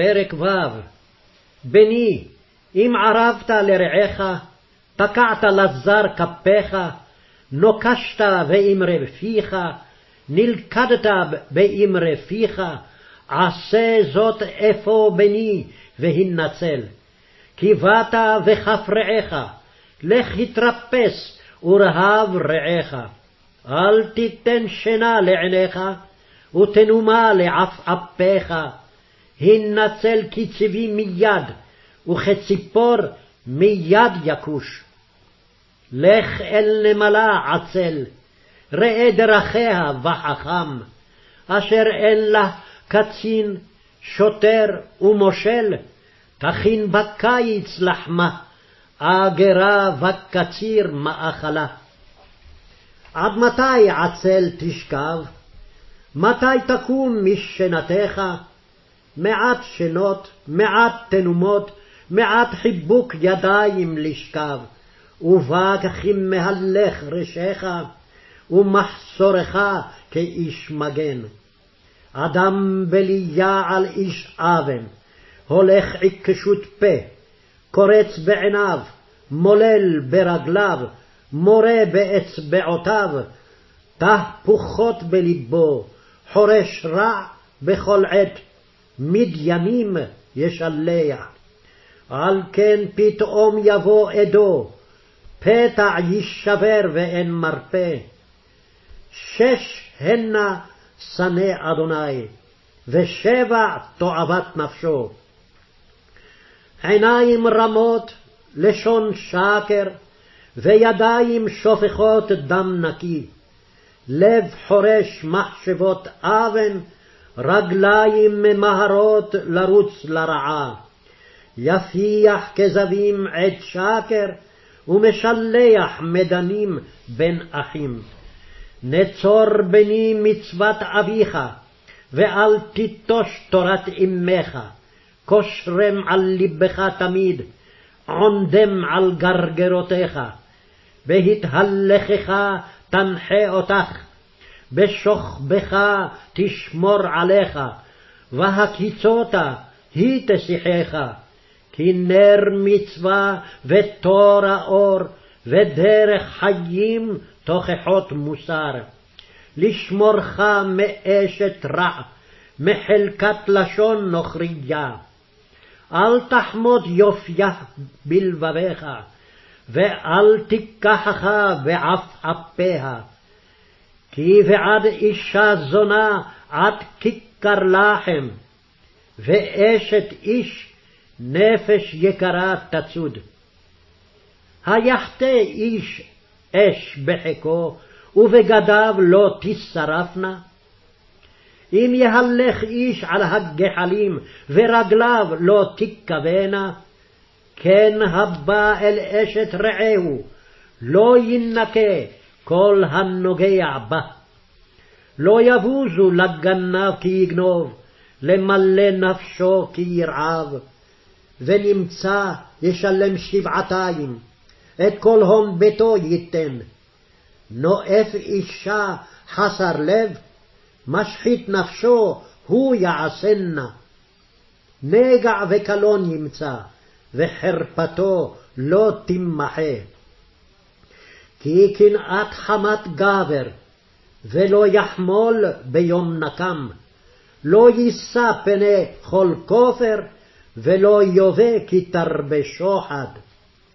פרק ו' בני, אם ערבת לרעך, תקעת לזר כפיך, נוקשת באמרי פיך, נלכדת באמרי פיך, עשה זאת אפוא בני, והנצל. כי באת וכף רעך, לך התרפס ורהב רעך. אל תיתן שינה לעיניך, ותנומה לעפעפיך. הנצל כצבי מיד, וכציפור מיד יכוש. לך אל נמלה עצל, ראה דרכיה וחכם, אשר אין לה קצין, שוטר ומושל, תכין בקיץ לחמה, אגרה וקציר מאכלה. עד מתי עצל תשכב? מתי תקום משנתך? מעט שנות, מעט תנומות, מעט חיבוק ידיים לשכב, ובא כמהלך ראשך, ומחסורך כאיש מגן. אדם בליה על איש אבן, הולך עיקשות פה, קורץ בעיניו, מולל ברגליו, מורה באצבעותיו, תהפוכות בלבו, חורש רע בכל עת, מדיינים ישלח. על כן פתאום יבוא עדו, פתע יישבר ואין מרפא. שש הנה שנא אדוני, ושבע תועבת נפשו. עיניים רמות, לשון שקר, וידיים שופכות דם נקי. לב חורש מחשבות אבן, רגליים ממהרות לרוץ לרעה. יפיח כזבים עת שקר, ומשלח מדנים בין אחים. נצור בני מצוות אביך, ואל תיטוש תורת אמך. כושרם על לבך תמיד, עונדם על גרגרותיך. בהתהלכך תנחה אותך, בשוכבך תשמור עליך, והקיצותה היא תשיחך. כי נר מצווה ותור האור, ודרך חיים תוכחות מוסר. לשמורך מאשת רע, מחלקת לשון נוכריה. אל תחמוד יופייה בלבביך, ואל תיקחך בעפעפיה. כי בעד אישה זונה עד כיכר לחם, ואשת איש נפש יקרה תצוד. היחטא איש אש בחיקו, ובגדיו לא תשרפנה? אם יהלך איש על הגחלים, ורגליו לא תכבנה, כן הבא אל אשת רעהו, לא ינקה כל הנוגע בה. לא יבוזו לגנב כי יגנוב, למלא נפשו כי ירעב. ונמצא ישלם שבעתיים, את כל הון ביתו ייתן. נואף אישה חסר לב, משחית נפשו הוא יעשנה. נגע וקלון ימצא, וחרפתו לא תמחה. כי קנאת חמת גבר, ולא יחמול ביום נקם, לא יישא פני כל כופר, ולא יובא כי תרבה שוחד.